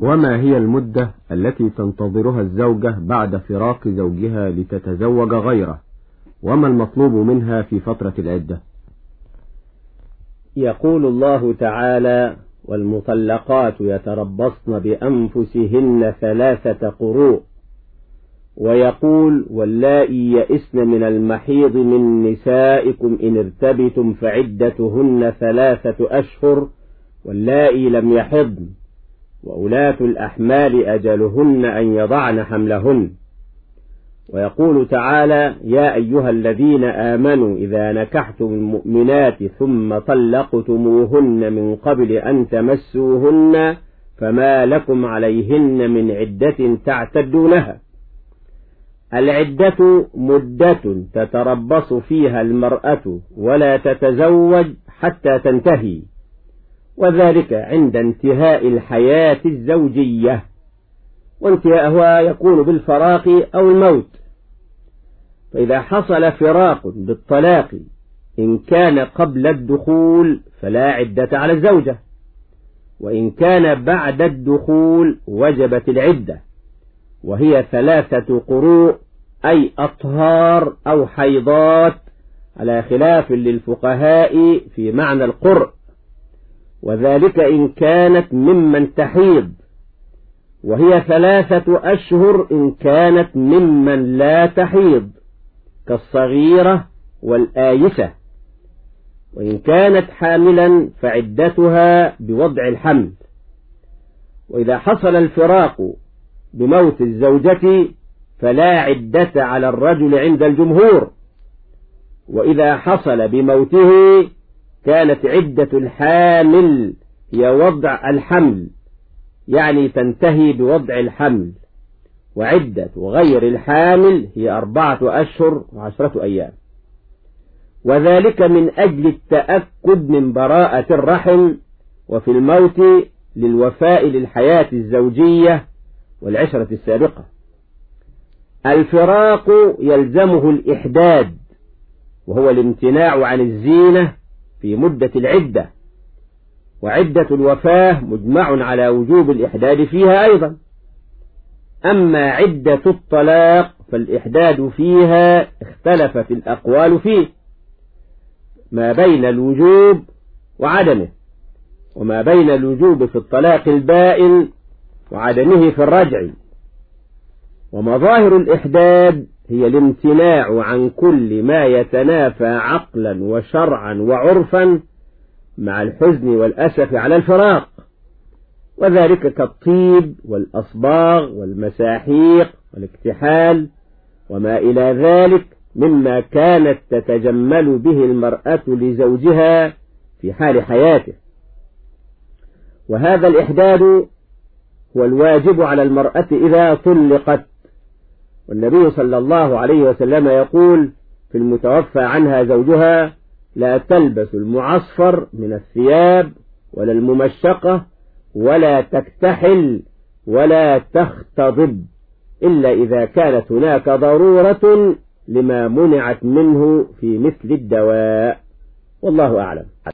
وما هي المدة التي تنتظرها الزوجة بعد فراق زوجها لتتزوج غيره؟ وما المطلوب منها في فترة العدة؟ يقول الله تعالى والمطلقات يتربصن بأنفسهن ثلاثة قروء. ويقول واللائي يئسن من المحيض من نسائكم إن ارتبتم فعدتهن ثلاثة أشهر واللائي لم يحضن. وأولاة الأحمال أجلهن أن يضعن حملهن. ويقول تعالى يا أيها الذين آمنوا إذا نكحتم المؤمنات ثم طلقتموهن من قبل أن تمسوهن فما لكم عليهن من عدة تعتدونها. العدة مدة تتربص فيها المرأة ولا تتزوج حتى تنتهي. وذلك عند انتهاء الحياة الزوجية وانتهاءها يكون بالفراق أو الموت. فإذا حصل فراق بالطلاق إن كان قبل الدخول فلا عدة على الزوجة وإن كان بعد الدخول وجبت العدة وهي ثلاثة قروء أي أطهار أو حيضات على خلاف للفقهاء في معنى القرء. وذلك إن كانت ممن تحيض. وهي ثلاثة أشهر إن كانت ممن لا تحيض كالصغيرة والآيسة. وإن كانت حاملا فعدتها بوضع الحمل. وإذا حصل الفراق بموت الزوجة فلا عدة على الرجل عند الجمهور. وإذا حصل بموته كانت عدة الحامل هي وضع الحمل يعني تنتهي بوضع الحمل وعدة غير الحامل هي أربعة أشهر وعشرة أيام. وذلك من أجل التأكد من براءة الرحم وفي الموت للوفاء للحياة الزوجية والعشرة السابقة. الفراق يلزمه الإحداد وهو الامتناع عن الزينة في مدة العدة. وعدة الوفاة مجمع على وجوب الإحداد فيها أيضا. أما عدة الطلاق فالإحداد فيها اختلفت الأقوال فيه. ما بين الوجوب وعدمه وما بين الوجوب في الطلاق البائن وعدمه في الرجع. ومظاهر الإحداد هي الامتناع عن كل ما يتنافى عقلا وشرعا وعرفا مع الحزن والأسف على الفراق وذلك كالطيب والأصباغ والمساحيق والاكتحال وما إلى ذلك مما كانت تتجمل به المرأة لزوجها في حال حياته. وهذا الإحداد هو الواجب على المرأة إذا طلقت والنبي صلى الله عليه وسلم يقول في المتوفى عنها زوجها لا تلبس المعصفر من الثياب ولا الممشقة ولا تكتحل ولا تختضب إلا إذا كانت هناك ضرورة لما منعت منه في مثل الدواء. والله أعلم.